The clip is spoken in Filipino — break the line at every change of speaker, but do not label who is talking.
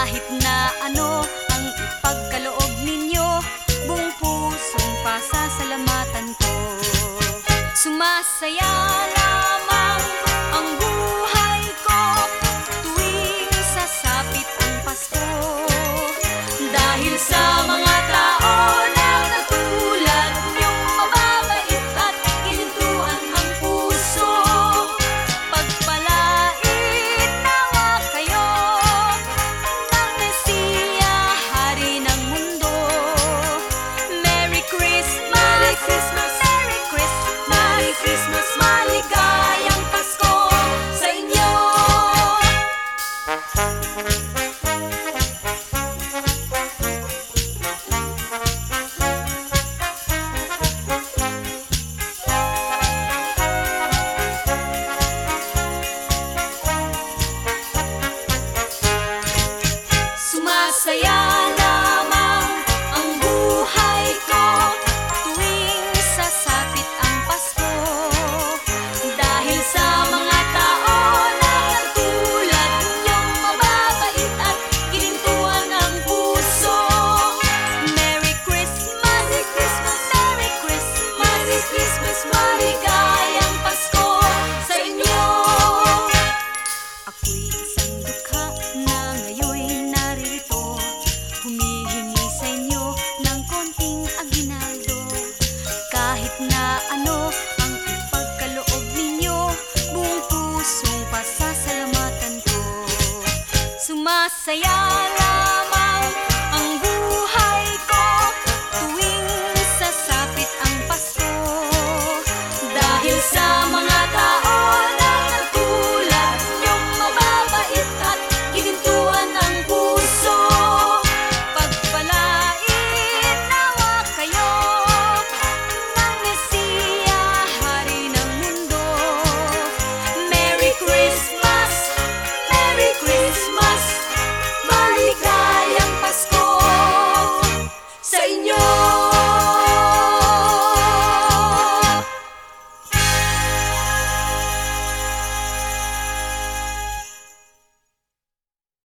Kahit na ano ang ipagkaloob ninyo Buong pusong pasasalamatan ko. Sumasaya lang masaya sayang Señor.